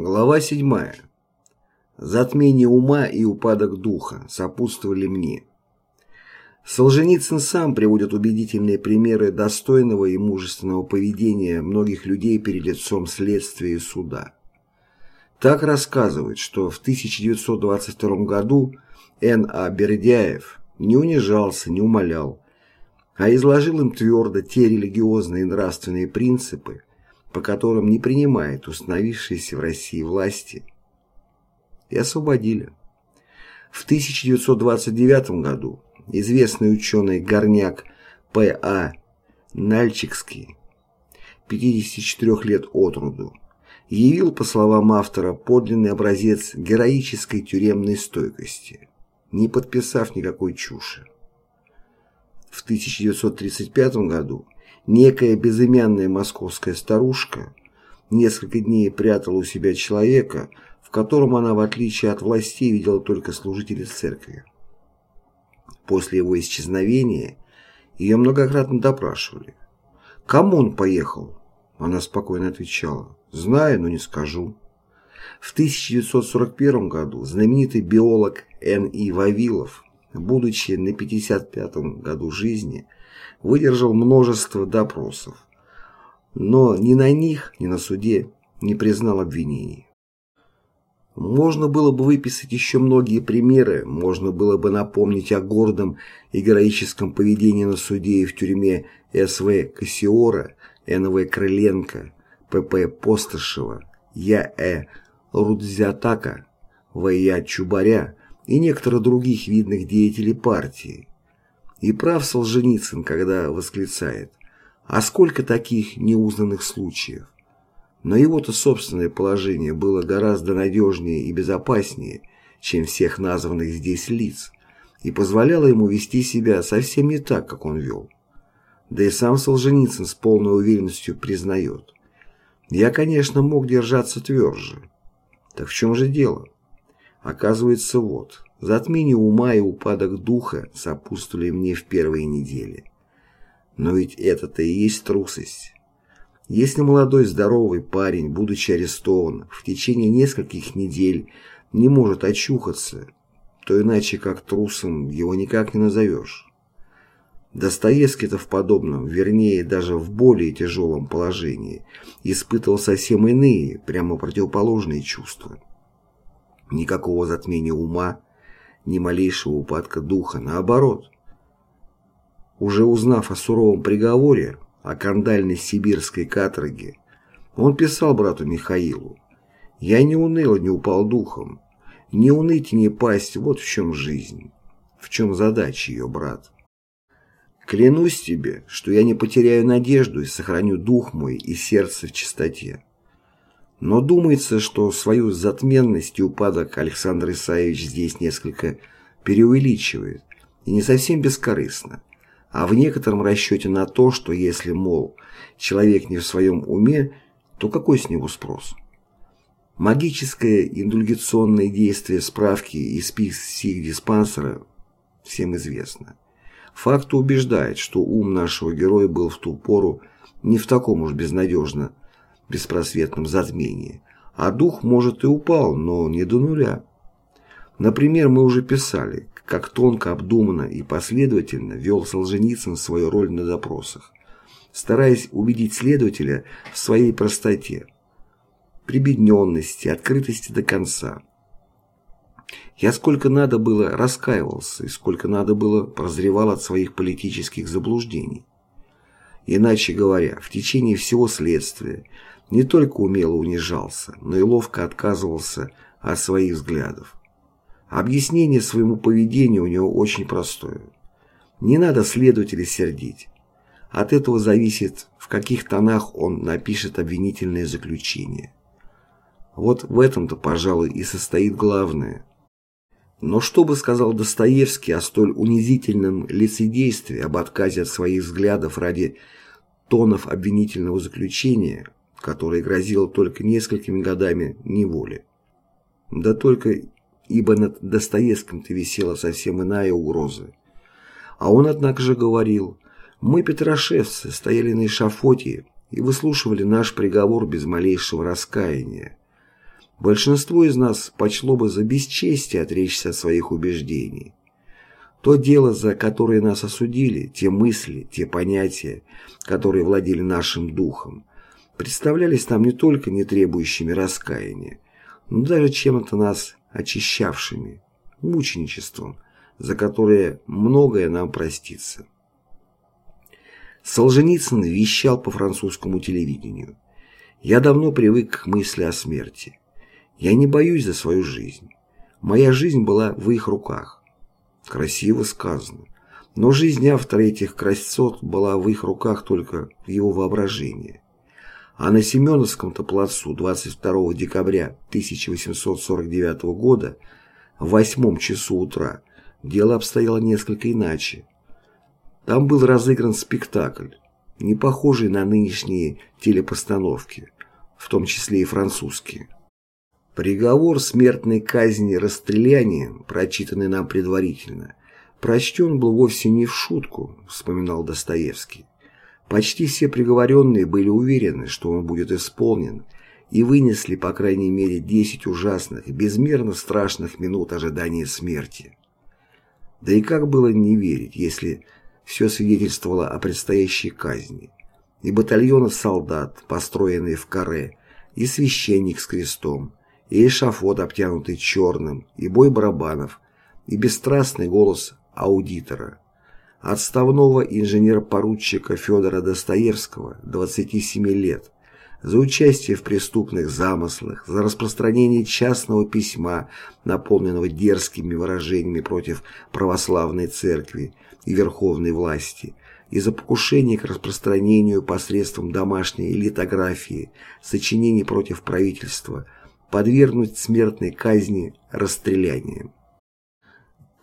Глава 7. Затмение ума и упадок духа сопутствовали мне. Солженицын сам приводит убедительные примеры достойного и мужественного поведения многих людей перед лицом следствия и суда. Так рассказывает, что в 1922 году Н.А. Бердяев не унижался, не умолял, а изложил им твердо те религиозные и нравственные принципы, по которым не принимает установившиеся в России власти, и освободили. В 1929 году известный ученый Горняк П.А. Нальчикский, 54 лет от роду, явил, по словам автора, подлинный образец героической тюремной стойкости, не подписав никакой чуши. В 1935 году Некая безымянная московская старушка несколько дней прятала у себя человека, в котором она, в отличие от властей, видела только служителей церкви. После его исчезновения ее многократно допрашивали. «Кому он поехал?» Она спокойно отвечала. «Знаю, но не скажу». В 1941 году знаменитый биолог Н.И. Вавилов, будучи на 55-м году жизни, выдержал множество допросов, но ни на них, ни на суде не признал обвинений. Можно было бы выписать еще многие примеры, можно было бы напомнить о гордом и героическом поведении на суде и в тюрьме С.В. Косиора, Н.В. Крыленко, П.П. Постышева, Я.Э. Рудзятака, В.Я. Чубаря и некоторых других видных деятелей партии, и прав Солженицын, когда восклицает «А сколько таких неузнанных случаев?» Но его-то собственное положение было гораздо надежнее и безопаснее, чем всех названных здесь лиц, и позволяло ему вести себя совсем не так, как он вел. Да и сам Солженицын с полной уверенностью признает. Я, конечно, мог держаться тверже. Так в чем же дело? Оказывается, вот. Затмение ума и упадок духа сопутствовали мне в первые недели. Но ведь это-то и есть трусость. Если молодой здоровый парень, будучи арестован, в течение нескольких недель не может очухаться, то иначе как трусом его никак не назовешь. Достоевский-то в подобном, вернее, даже в более тяжелом положении, испытывал совсем иные, прямо противоположные чувства. Никакого затмения ума, ни малейшего упадка духа, наоборот. Уже узнав о суровом приговоре, о кандальной сибирской каторге, он писал брату Михаилу, «Я не уныл не упал духом. Не уныть и не пасть, вот в чем жизнь. В чем задача ее, брат. Клянусь тебе, что я не потеряю надежду и сохраню дух мой и сердце в чистоте. Но думается, что свою затменность и упадок Александр Исаевич здесь несколько преувеличивает, и не совсем бескорыстно, а в некотором расчете на то, что если, мол, человек не в своем уме, то какой с него спрос? Магическое индульгационное действие справки из психдиспансера всем известно. Факт убеждает, что ум нашего героя был в ту пору не в таком уж безнадежно беспросветном затмении, а дух, может, и упал, но не до нуля. Например, мы уже писали, как тонко, обдуманно и последовательно вел Солженицын свою роль на допросах, стараясь убедить следователя в своей простоте, прибедненности, открытости до конца. Я сколько надо было раскаивался и сколько надо было прозревал от своих политических заблуждений. Иначе говоря, в течение всего следствия не только умело унижался, но и ловко отказывался от своих взглядов. Объяснение своему поведению у него очень простое. Не надо следователя сердить. От этого зависит, в каких тонах он напишет обвинительное заключение. Вот в этом-то, пожалуй, и состоит главное. Но что бы сказал Достоевский о столь унизительном лицедействе, об отказе от своих взглядов ради тонов обвинительного заключения, которое грозило только несколькими годами неволи? Да только ибо над Достоевским-то висела совсем иная угроза. А он, однако же, говорил, мы, петрошевцы, стояли на эшафоте и выслушивали наш приговор без малейшего раскаяния. большинство из нас почло бы за бесчестие отречься от своих убеждений. То дело, за которое нас осудили, те мысли, те понятия, которые владели нашим духом, представлялись нам не только не требующими раскаяния, но даже чем-то нас очищавшими, мученичеством, за которое многое нам простится. Солженицын вещал по французскому телевидению. «Я давно привык к мысли о смерти. Я не боюсь за свою жизнь. Моя жизнь была в их руках. Красиво сказано. Но жизнь автора этих красот была в их руках только в его воображении. А на Семеновском-то плацу 22 декабря 1849 года в восьмом часу утра дело обстояло несколько иначе. Там был разыгран спектакль, не похожий на нынешние телепостановки, в том числе и французские. Приговор смертной казни расстрелянием, прочитанный нам предварительно, прочтен был вовсе не в шутку, вспоминал Достоевский. Почти все приговоренные были уверены, что он будет исполнен, и вынесли, по крайней мере, 10 ужасных, безмерно страшных минут ожидания смерти. Да и как было не верить, если все свидетельствовало о предстоящей казни, и батальоны солдат, построенные в каре, и священник с крестом, и эшафот, обтянутый черным, и бой барабанов, и бесстрастный голос аудитора, отставного инженера-поручика Федора Достоевского, 27 лет, за участие в преступных замыслах, за распространение частного письма, наполненного дерзкими выражениями против православной церкви и верховной власти, и за покушение к распространению посредством домашней литографии сочинений против правительства, подвергнуть смертной казни расстрелянием.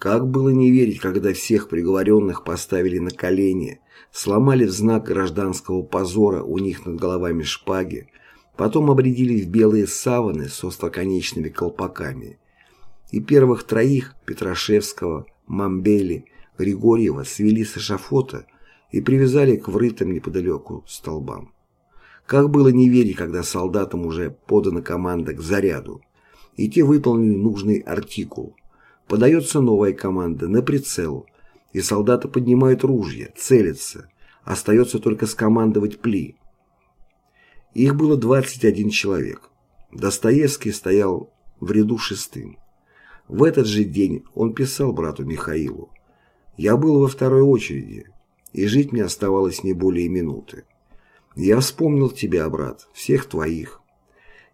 Как было не верить, когда всех приговоренных поставили на колени, сломали в знак гражданского позора у них над головами шпаги, потом обредили в белые саваны с остроконечными колпаками. И первых троих, Петрашевского, Мамбели, Григорьева, свели с эшафота и привязали к врытым неподалеку столбам. Как было не верить, когда солдатам уже подана команда к заряду, и те выполнили нужный артикул – Подается новая команда на прицел, и солдаты поднимают ружья, целятся. Остается только скомандовать пли. Их было 21 человек. Достоевский стоял в ряду шестым. В этот же день он писал брату Михаилу. «Я был во второй очереди, и жить мне оставалось не более минуты. Я вспомнил тебя, брат, всех твоих.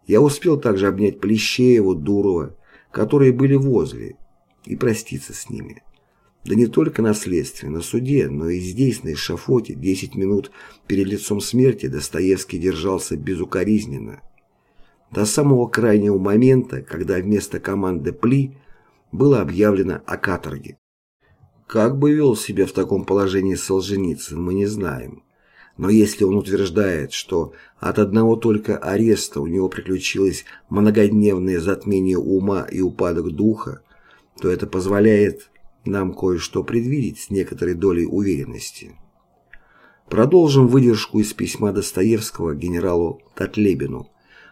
Я успел также обнять Плещеева, Дурова, которые были возле, и проститься с ними. Да не только на следствии, на суде, но и здесь, на эшафоте, 10 минут перед лицом смерти Достоевский держался безукоризненно. До самого крайнего момента, когда вместо команды «Пли» было объявлено о каторге. Как бы вел себя в таком положении Солженицын, мы не знаем. Но если он утверждает, что от одного только ареста у него приключилось многодневное затмение ума и упадок духа, то это позволяет нам кое-что предвидеть с некоторой долей уверенности. Продолжим выдержку из письма Достоевского генералу Татлебину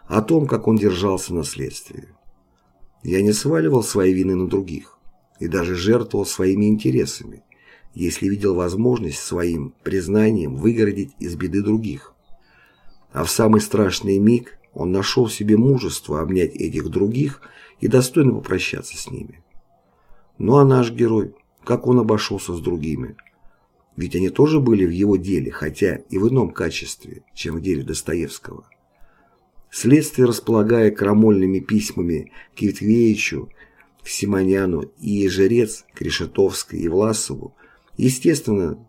о том, как он держался на следствии. «Я не сваливал свои вины на других и даже жертвовал своими интересами, если видел возможность своим признанием выгородить из беды других. А в самый страшный миг он нашел в себе мужество обнять этих других и достойно попрощаться с ними. Ну а наш герой, как он обошелся с другими? Ведь они тоже были в его деле, хотя и в ином качестве, чем в деле Достоевского. Следствие, располагая крамольными письмами к Витвеевичу, к Симоняну и Жрец, к Решетовской и Власову, естественно,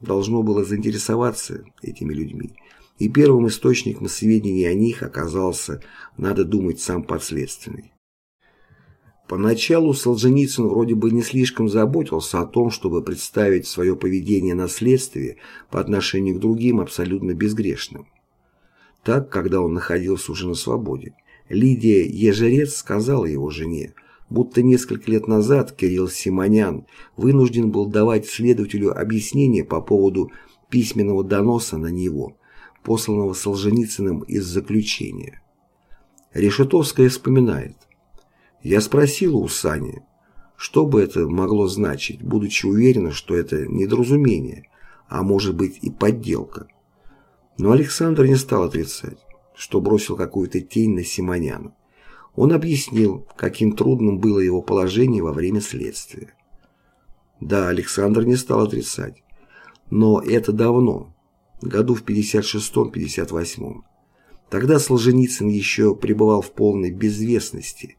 должно было заинтересоваться этими людьми. И первым источником сведений о них оказался, надо думать, сам подследственный. Поначалу Солженицын вроде бы не слишком заботился о том, чтобы представить свое поведение на следствии по отношению к другим абсолютно безгрешным. Так, когда он находился уже на свободе, Лидия Ежерец сказала его жене, будто несколько лет назад Кирилл Симонян вынужден был давать следователю объяснение по поводу письменного доноса на него, посланного Солженицыным из заключения. Решетовская вспоминает. Я спросила у Сани, что бы это могло значить, будучи уверена, что это недоразумение, а может быть и подделка. Но Александр не стал отрицать, что бросил какую-то тень на Симоняна. Он объяснил, каким трудным было его положение во время следствия. Да, Александр не стал отрицать. Но это давно, году в 56-58. Тогда Солженицын еще пребывал в полной безвестности,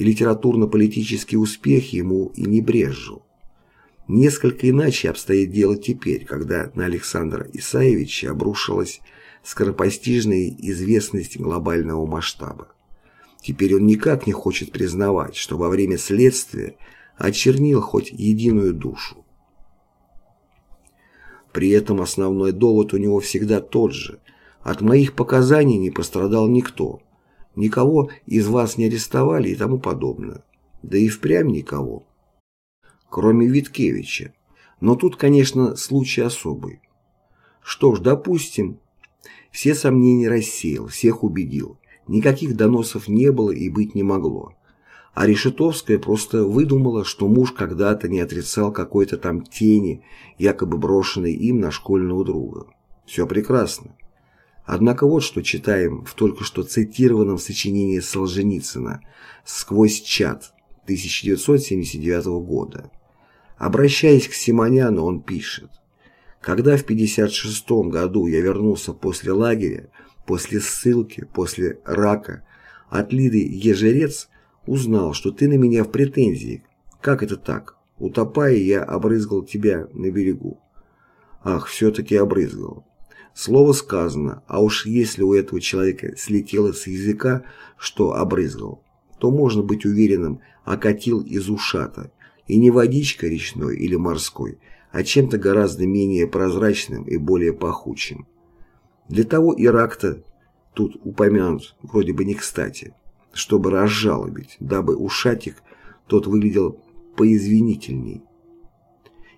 и литературно-политический успех ему и не брезжил. Несколько иначе обстоит дело теперь, когда на Александра Исаевича обрушилась скоропостижная известность глобального масштаба. Теперь он никак не хочет признавать, что во время следствия очернил хоть единую душу. При этом основной довод у него всегда тот же. От моих показаний не пострадал никто. Никого из вас не арестовали и тому подобное. Да и впрямь никого. Кроме Виткевича. Но тут, конечно, случай особый. Что ж, допустим, все сомнения рассеял, всех убедил. Никаких доносов не было и быть не могло. А Решетовская просто выдумала, что муж когда-то не отрицал какой-то там тени, якобы брошенной им на школьного друга. Все прекрасно. Однако вот что читаем в только что цитированном сочинении Солженицына «Сквозь чат» 1979 года. Обращаясь к Симоняну, он пишет «Когда в 1956 году я вернулся после лагеря, после ссылки, после рака, от Лиды Ежерец узнал, что ты на меня в претензии. Как это так? Утопая, я обрызгал тебя на берегу. Ах, все-таки обрызгал. Слово сказано, а уж если у этого человека слетело с языка, что обрызгал, то можно быть уверенным, окатил из ушата, и не водичкой речной или морской, а чем-то гораздо менее прозрачным и более пахучим. Для того Ирак-то тут упомянут вроде бы не кстати, чтобы разжалобить, дабы ушатик тот выглядел поизвинительней.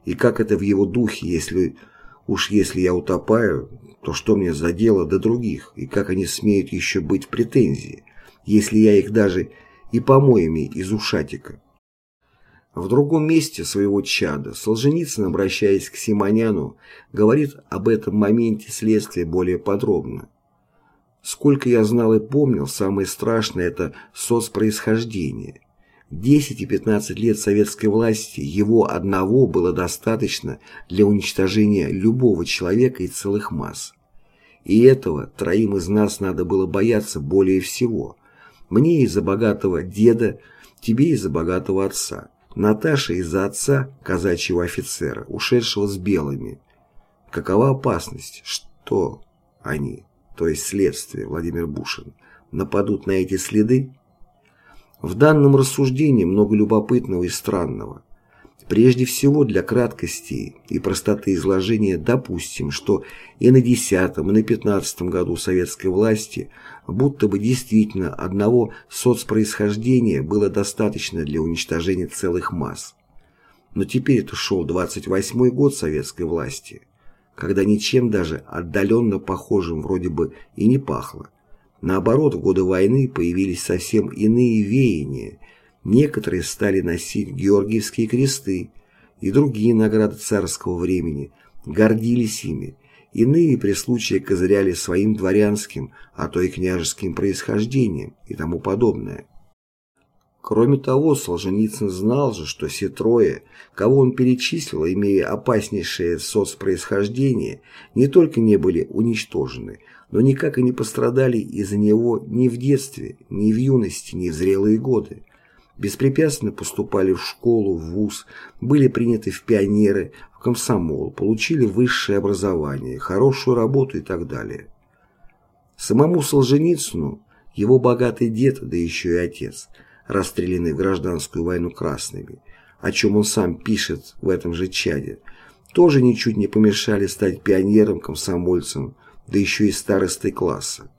И как это в его духе, если уж если я утопаю, то что мне за дело до других, и как они смеют еще быть в претензии, если я их даже и помоями из ушатика. В другом месте своего чада Солженицын, обращаясь к Симоняну, говорит об этом моменте следствия более подробно. Сколько я знал и помнил, самое страшное – это соцпроисхождение. 10 и 15 лет советской власти его одного было достаточно для уничтожения любого человека и целых масс. И этого троим из нас надо было бояться более всего. Мне из-за богатого деда, тебе из-за богатого отца. Наташа из-за отца, казачьего офицера, ушедшего с белыми. Какова опасность, что они, то есть следствие, Владимир Бушин, нападут на эти следы? В данном рассуждении много любопытного и странного. Прежде всего, для краткости и простоты изложения допустим, что и на 10 и на 15 году советской власти будто бы действительно одного соцпроисхождения было достаточно для уничтожения целых масс. Но теперь это шел 28-й год советской власти, когда ничем даже отдаленно похожим вроде бы и не пахло. Наоборот, в годы войны появились совсем иные веяния, Некоторые стали носить георгиевские кресты и другие награды царского времени, гордились ими, иные при случае козыряли своим дворянским, а то и княжеским происхождением и тому подобное. Кроме того, Солженицын знал же, что все трое, кого он перечислил, имея опаснейшее соцпроисхождение, не только не были уничтожены, но никак и не пострадали из-за него ни в детстве, ни в юности, ни в зрелые годы беспрепятственно поступали в школу, в вуз, были приняты в пионеры, в комсомол, получили высшее образование, хорошую работу и так далее. Самому Солженицыну его богатый дед, да еще и отец, расстрелянный в гражданскую войну красными, о чем он сам пишет в этом же чаде, тоже ничуть не помешали стать пионером, комсомольцем, да еще и старостой класса,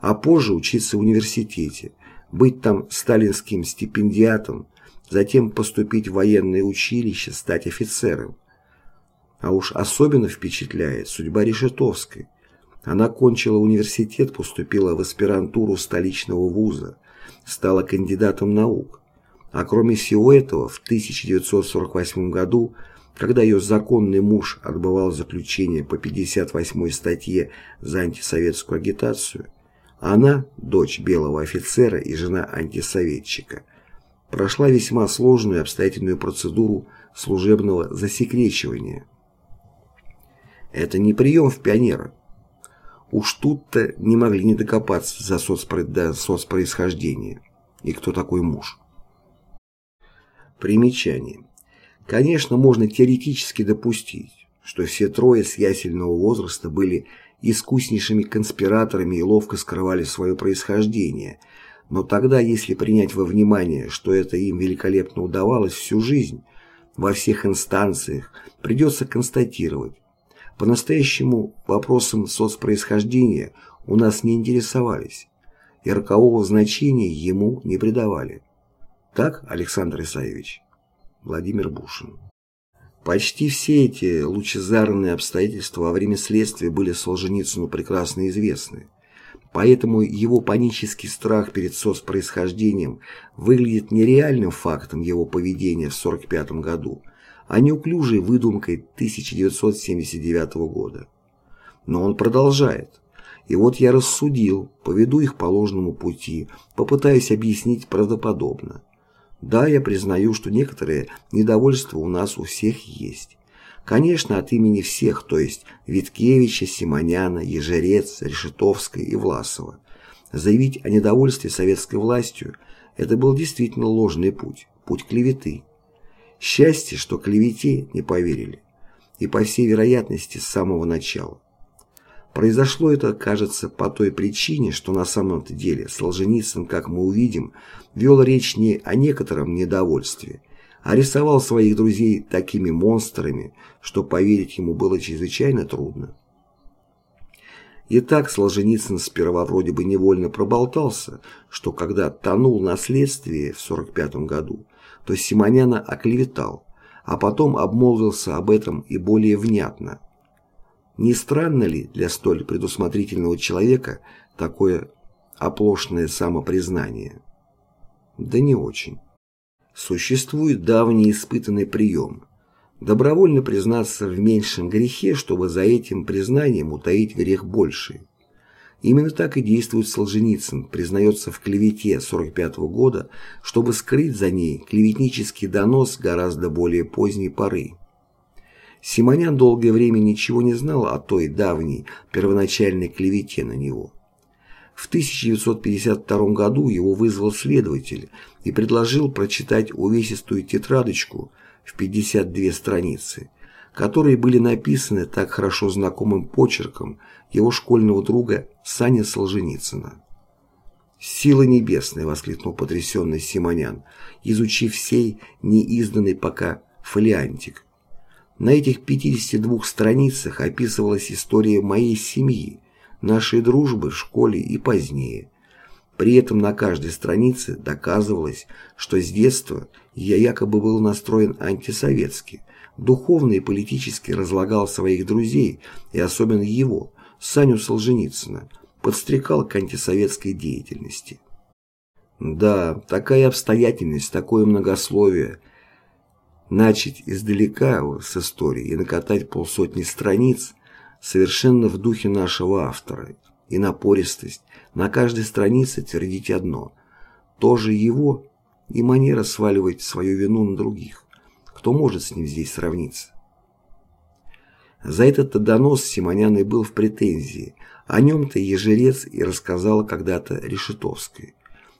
а позже учиться в университете – быть там сталинским стипендиатом, затем поступить в военное училище, стать офицером. А уж особенно впечатляет судьба Решетовской. Она кончила университет, поступила в аспирантуру столичного вуза, стала кандидатом наук. А кроме всего этого, в 1948 году, когда ее законный муж отбывал заключение по 58 статье за антисоветскую агитацию, она, дочь белого офицера и жена антисоветчика, прошла весьма сложную обстоятельную процедуру служебного засекречивания. Это не прием в пионера. Уж тут-то не могли не докопаться за соцпро... до соцпроисхождения. И кто такой муж? Примечание. Конечно, можно теоретически допустить, что все трое с ясельного возраста были искуснейшими конспираторами и ловко скрывали свое происхождение, но тогда, если принять во внимание, что это им великолепно удавалось всю жизнь, во всех инстанциях, придется констатировать, по-настоящему вопросом соцпроисхождения у нас не интересовались и рокового значения ему не придавали. Так, Александр Исаевич? Владимир Бушин. Почти все эти лучезарные обстоятельства во время следствия были Солженицыну прекрасно известны. Поэтому его панический страх перед соцпроисхождением выглядит не реальным фактом его поведения в 1945 году, а неуклюжей выдумкой 1979 года. Но он продолжает. И вот я рассудил, поведу их по ложному пути, попытаюсь объяснить правдоподобно. Да, я признаю, что некоторые недовольства у нас у всех есть. Конечно, от имени всех, то есть Виткевича, Симоняна, Ежерец, Решетовской и Власова. Заявить о недовольстве советской властью – это был действительно ложный путь, путь клеветы. Счастье, что клевете не поверили. И по всей вероятности с самого начала. Произошло это, кажется, по той причине, что на самом-то деле Солженицын, как мы увидим, вел речь не о некотором недовольстве, а рисовал своих друзей такими монстрами, что поверить ему было чрезвычайно трудно. Итак, Солженицын сперва вроде бы невольно проболтался, что когда тонул на следствии в 45 году, то Симоняна оклеветал, а потом обмолвился об этом и более внятно – не странно ли для столь предусмотрительного человека такое оплошное самопризнание? Да не очень. Существует давний испытанный прием – добровольно признаться в меньшем грехе, чтобы за этим признанием утаить грех больший. Именно так и действует Солженицын, признается в клевете 45 -го года, чтобы скрыть за ней клеветнический донос гораздо более поздней поры. Симонян долгое время ничего не знал о той давней, первоначальной клевете на него. В 1952 году его вызвал следователь и предложил прочитать увесистую тетрадочку в 52 страницы, которые были написаны так хорошо знакомым почерком его школьного друга Сани Солженицына. «Сила небесная!» — воскликнул потрясенный Симонян, изучив сей неизданный пока фолиантик. На этих 52 страницах описывалась история моей семьи, нашей дружбы в школе и позднее. При этом на каждой странице доказывалось, что с детства я якобы был настроен антисоветски, духовно и политически разлагал своих друзей, и особенно его, Саню Солженицына, подстрекал к антисоветской деятельности. Да, такая обстоятельность, такое многословие – начать издалека с истории и накатать полсотни страниц совершенно в духе нашего автора, и напористость, на каждой странице твердить одно, тоже его и манера сваливать свою вину на других. Кто может с ним здесь сравниться? За этот донос Симонян и был в претензии, о нем-то Ежерец и рассказала когда-то Решетовской.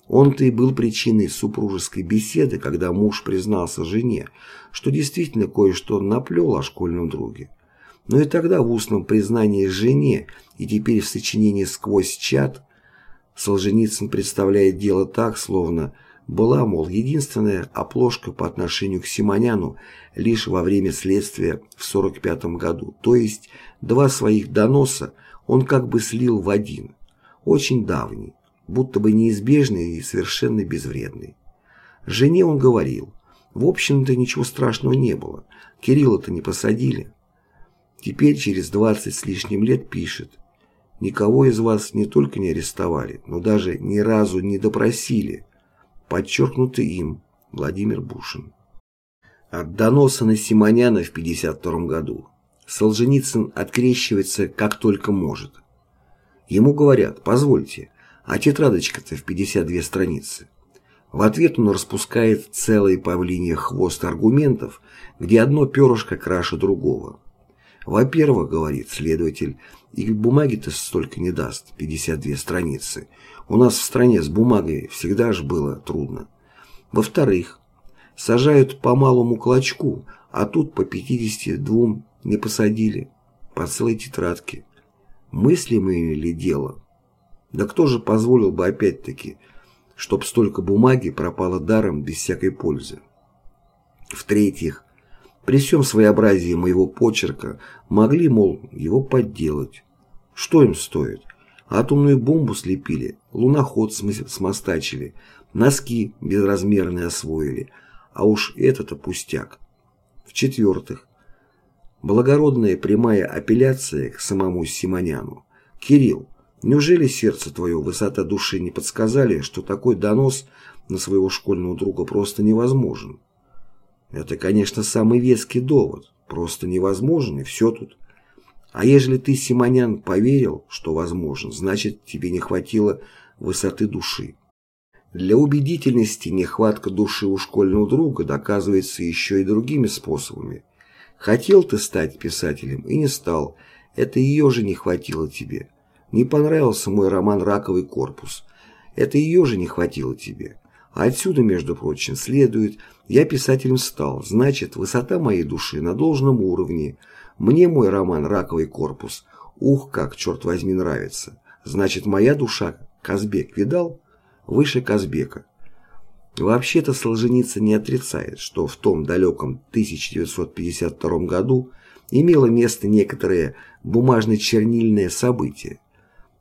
Он-то и был причиной супружеской беседы, когда муж признался жене, что действительно кое-что наплел о школьном друге. Но и тогда в устном признании жене и теперь в сочинении «Сквозь чат» Солженицын представляет дело так, словно была, мол, единственная оплошка по отношению к Симоняну лишь во время следствия в 45 году, то есть два своих доноса он как бы слил в один, очень давний будто бы неизбежный и совершенно безвредный. Жене он говорил, в общем-то ничего страшного не было, Кирилла-то не посадили. Теперь через 20 с лишним лет пишет, Никого из вас не только не арестовали, но даже ни разу не допросили. Подчеркнуто им Владимир Бушин. От доноса на Симоняна в 1952 году Солженицын открещивается как только может. Ему говорят, позвольте, а тетрадочка-то в 52 страницы. В ответ он распускает целый павлиний хвост аргументов, где одно перышко краше другого. Во-первых, говорит следователь, и бумаги-то столько не даст, 52 страницы. У нас в стране с бумагой всегда же было трудно. Во-вторых, сажают по малому клочку, а тут по 52 не посадили, по целой тетрадке. Мыслимое ли дело? Да кто же позволил бы опять-таки, чтоб столько бумаги пропало даром без всякой пользы? В-третьих, при всем своеобразии моего почерка могли, мол, его подделать. Что им стоит? Атомную бомбу слепили, луноход смостачили, носки безразмерные освоили, а уж это-то пустяк. В-четвертых, благородная прямая апелляция к самому Симоняну. «Кирилл, неужели сердце твое, высота души не подсказали, что такой донос на своего школьного друга просто невозможен?» Это, конечно, самый веский довод. Просто невозможно, и все тут. А ежели ты, Симонян, поверил, что возможно, значит, тебе не хватило высоты души. Для убедительности нехватка души у школьного друга доказывается еще и другими способами. Хотел ты стать писателем и не стал, это ее же не хватило тебе. Не понравился мой роман «Раковый корпус», это ее же не хватило тебе. А отсюда, между прочим, следует, я писателем стал, значит, высота моей души на должном уровне. Мне мой роман «Раковый корпус» ух, как, черт возьми, нравится. Значит, моя душа, Казбек, видал? Выше Казбека. Вообще-то Солженицын не отрицает, что в том далеком 1952 году имело место некоторое бумажно-чернильное событие,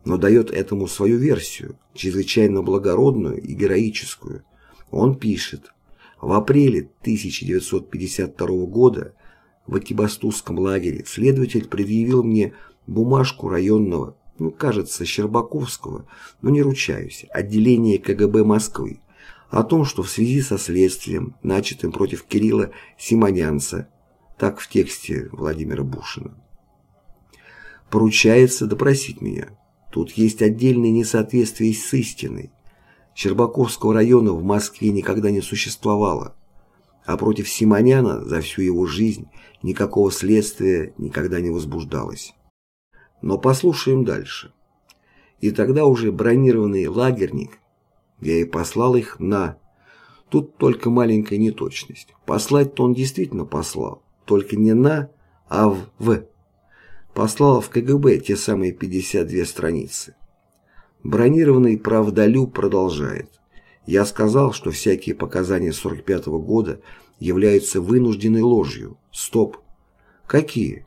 но дает этому свою версию, чрезвычайно благородную и героическую. Он пишет, в апреле 1952 года в Акибастузском лагере следователь предъявил мне бумажку районного, ну, кажется, Щербаковского, но не ручаюсь, отделения КГБ Москвы, о том, что в связи со следствием, начатым против Кирилла Симонянца, так в тексте Владимира Бушина, поручается допросить меня. Тут есть отдельное несоответствие с истиной. Щербаковского района в Москве никогда не существовало, а против Симоняна за всю его жизнь никакого следствия никогда не возбуждалось. Но послушаем дальше. И тогда уже бронированный лагерник, я и послал их на... Тут только маленькая неточность. Послать-то он действительно послал, только не на, а в «в» послал в КГБ те самые 52 страницы. Бронированный правдолюб продолжает. Я сказал, что всякие показания 45 -го года являются вынужденной ложью. Стоп. Какие?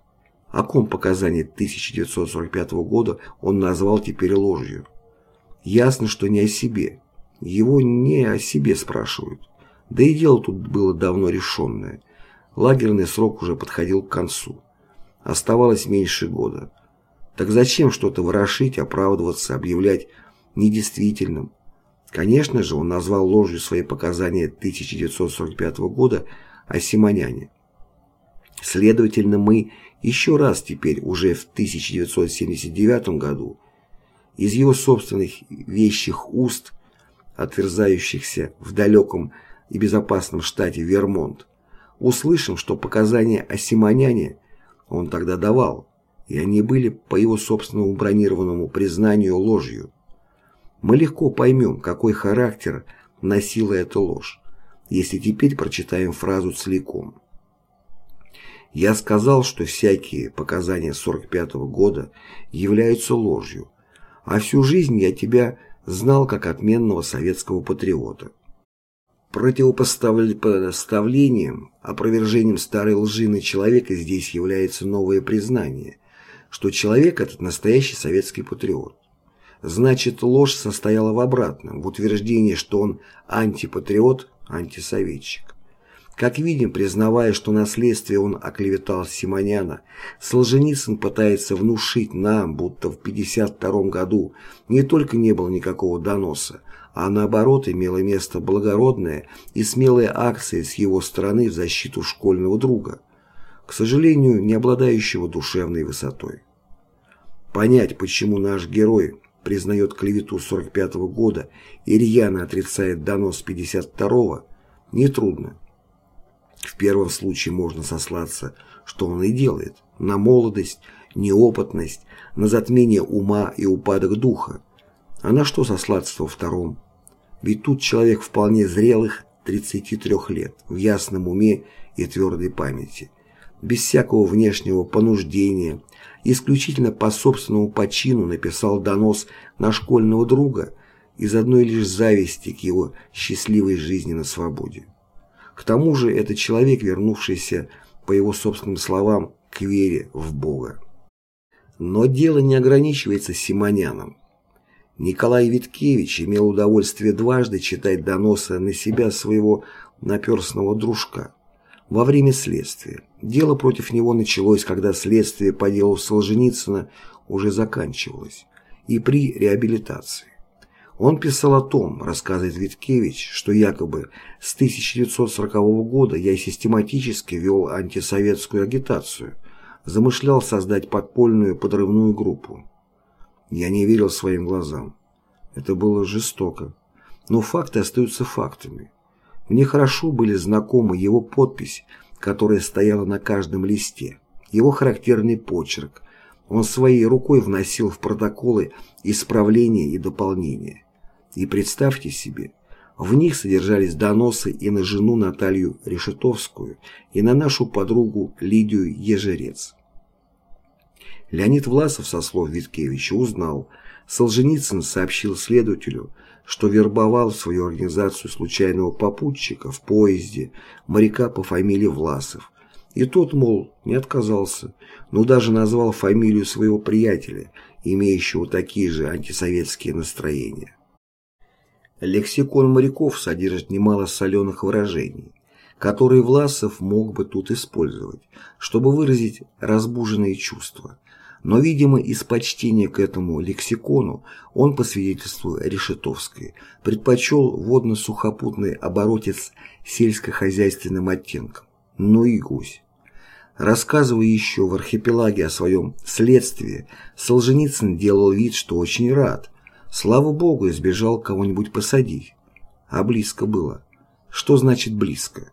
О ком показания 1945 года он назвал теперь ложью? Ясно, что не о себе. Его не о себе спрашивают. Да и дело тут было давно решенное. Лагерный срок уже подходил к концу. Оставалось меньше года. Так зачем что-то ворошить, оправдываться, объявлять недействительным? Конечно же, он назвал ложью свои показания 1945 года о Симоняне. Следовательно, мы еще раз теперь, уже в 1979 году, из его собственных вещих уст, отверзающихся в далеком и безопасном штате Вермонт, услышим, что показания о Симоняне он тогда давал, и они были, по его собственному бронированному признанию, ложью. Мы легко поймем, какой характер носила эта ложь, если теперь прочитаем фразу целиком. Я сказал, что всякие показания 45 -го года являются ложью, а всю жизнь я тебя знал как отменного советского патриота. Противопоставлением, опровержением старой лжи на человека здесь является новое признание, что человек этот настоящий советский патриот. Значит, ложь состояла в обратном, в утверждении, что он антипатриот, антисоветчик. Как видим, признавая, что на следствие он оклеветал Симоняна, Солженицын пытается внушить нам, будто в 1952 году не только не было никакого доноса, а наоборот имела место благородная и смелая акция с его стороны в защиту школьного друга, к сожалению, не обладающего душевной высотой. Понять, почему наш герой признает клевету 45 -го года и рьяно отрицает донос 52-го, нетрудно. В первом случае можно сослаться, что он и делает, на молодость, неопытность, на затмение ума и упадок духа. А на что сослаться во втором? Ведь тут человек вполне зрелых 33 лет, в ясном уме и твердой памяти, без всякого внешнего понуждения, исключительно по собственному почину написал донос на школьного друга из одной лишь зависти к его счастливой жизни на свободе. К тому же это человек, вернувшийся, по его собственным словам, к вере в Бога. Но дело не ограничивается Симоняном. Николай Виткевич имел удовольствие дважды читать доносы на себя своего наперстного дружка. Во время следствия. Дело против него началось, когда следствие по делу Солженицына уже заканчивалось, и при реабилитации. Он писал о том, рассказывает Виткевич, что якобы с 1940 года я систематически вел антисоветскую агитацию, замышлял создать подпольную подрывную группу. Я не верил своим глазам. Это было жестоко. Но факты остаются фактами. Мне хорошо были знакомы его подпись, которая стояла на каждом листе, его характерный почерк. Он своей рукой вносил в протоколы исправления и дополнения. И представьте себе, в них содержались доносы и на жену Наталью Решетовскую, и на нашу подругу Лидию Ежерец. Леонид Власов, со слов Виткевича, узнал, Солженицын сообщил следователю, что вербовал в свою организацию случайного попутчика в поезде, моряка по фамилии Власов. И тот, мол, не отказался, но даже назвал фамилию своего приятеля, имеющего такие же антисоветские настроения. Лексикон моряков содержит немало соленых выражений, которые Власов мог бы тут использовать, чтобы выразить разбуженные чувства. Но, видимо, из почтения к этому лексикону он, по свидетельству Решетовской, предпочел водно-сухопутный оборотец сельскохозяйственным оттенком. Ну и гусь. Рассказывая еще в архипелаге о своем следствии, Солженицын делал вид, что очень рад, Слава богу, избежал кого-нибудь посадить. А близко было. Что значит близко?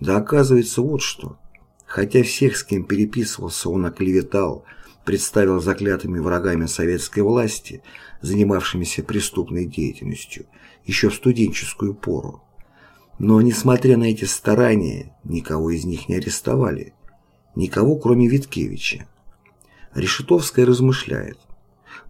Да оказывается вот что. Хотя всех, с кем переписывался, он оклеветал, представил заклятыми врагами советской власти, занимавшимися преступной деятельностью, еще в студенческую пору. Но, несмотря на эти старания, никого из них не арестовали. Никого, кроме Виткевича. Решетовская размышляет.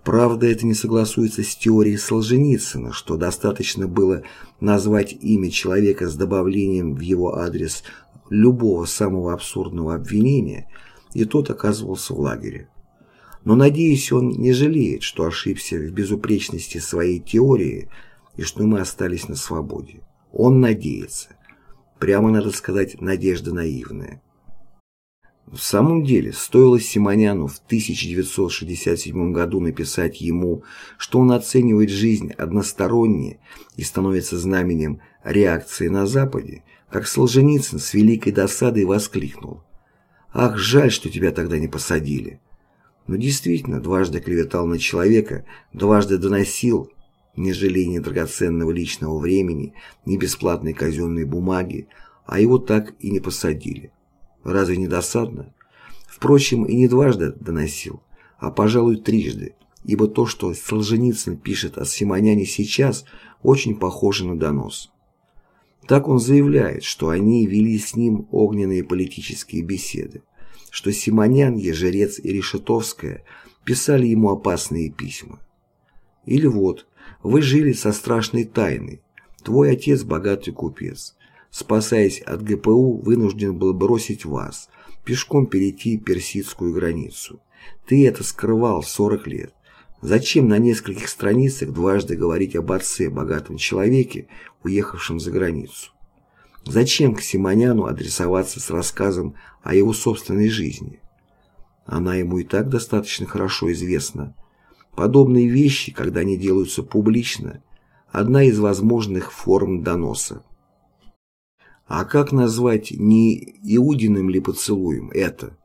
Правда, это не согласуется с теорией Солженицына, что достаточно было назвать имя человека с добавлением в его адрес любого самого абсурдного обвинения, и тот оказывался в лагере. Но, надеюсь, он не жалеет, что ошибся в безупречности своей теории и что мы остались на свободе. Он надеется. Прямо, надо сказать, надежда наивная. В самом деле, стоило Симоняну в 1967 году написать ему, что он оценивает жизнь односторонне и становится знаменем реакции на Западе, как Солженицын с великой досадой воскликнул. «Ах, жаль, что тебя тогда не посадили!» Но действительно, дважды клеветал на человека, дважды доносил, не жалея ни драгоценного личного времени, ни бесплатной казенной бумаги, а его так и не посадили. Разве не досадно? Впрочем, и не дважды доносил, а, пожалуй, трижды, ибо то, что Солженицын пишет о Симоняне сейчас, очень похоже на донос. Так он заявляет, что они вели с ним огненные политические беседы, что Симонян, Ежерец и Решетовская писали ему опасные письма. Или вот, вы жили со страшной тайной, твой отец богатый купец, спасаясь от ГПУ, вынужден был бросить вас, пешком перейти персидскую границу. Ты это скрывал 40 лет. Зачем на нескольких страницах дважды говорить об отце, богатом человеке, уехавшем за границу? Зачем к Симоняну адресоваться с рассказом о его собственной жизни? Она ему и так достаточно хорошо известна. Подобные вещи, когда они делаются публично, одна из возможных форм доноса. А как назвать не Иудиным ли поцелуем это?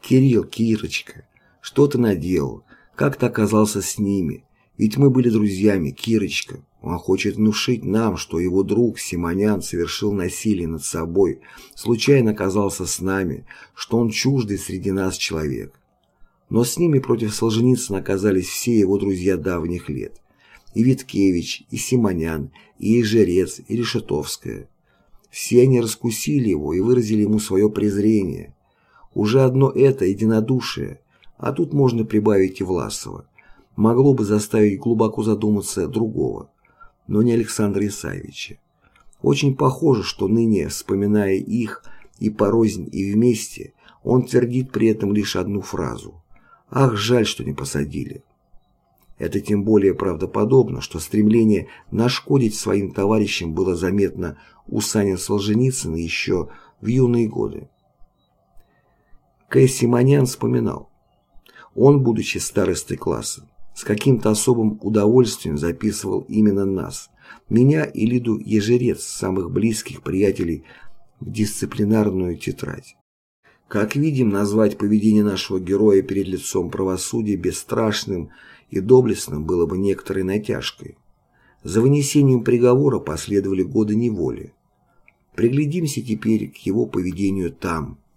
Кирилл, Кирочка, что ты наделал? Как ты оказался с ними? Ведь мы были друзьями, Кирочка. Он хочет внушить нам, что его друг Симонян совершил насилие над собой, случайно оказался с нами, что он чуждый среди нас человек. Но с ними против Солженицына оказались все его друзья давних лет. И Виткевич, и Симонян, и Ижерец, и Решетовская. Все они раскусили его и выразили ему свое презрение. Уже одно это единодушие, а тут можно прибавить и Власова, могло бы заставить глубоко задуматься другого но не Александра Исаевича. Очень похоже, что ныне, вспоминая их и порознь, и вместе, он твердит при этом лишь одну фразу «Ах, жаль, что не посадили». Это тем более правдоподобно, что стремление нашкодить своим товарищам было заметно у Санина Солженицына еще в юные годы. Кэй Симонян вспоминал. Он, будучи старостой класса, с каким-то особым удовольствием записывал именно нас, меня и Лиду Ежерец, самых близких приятелей, в дисциплинарную тетрадь. Как видим, назвать поведение нашего героя перед лицом правосудия бесстрашным и доблестным было бы некоторой натяжкой. За вынесением приговора последовали годы неволи. Приглядимся теперь к его поведению там,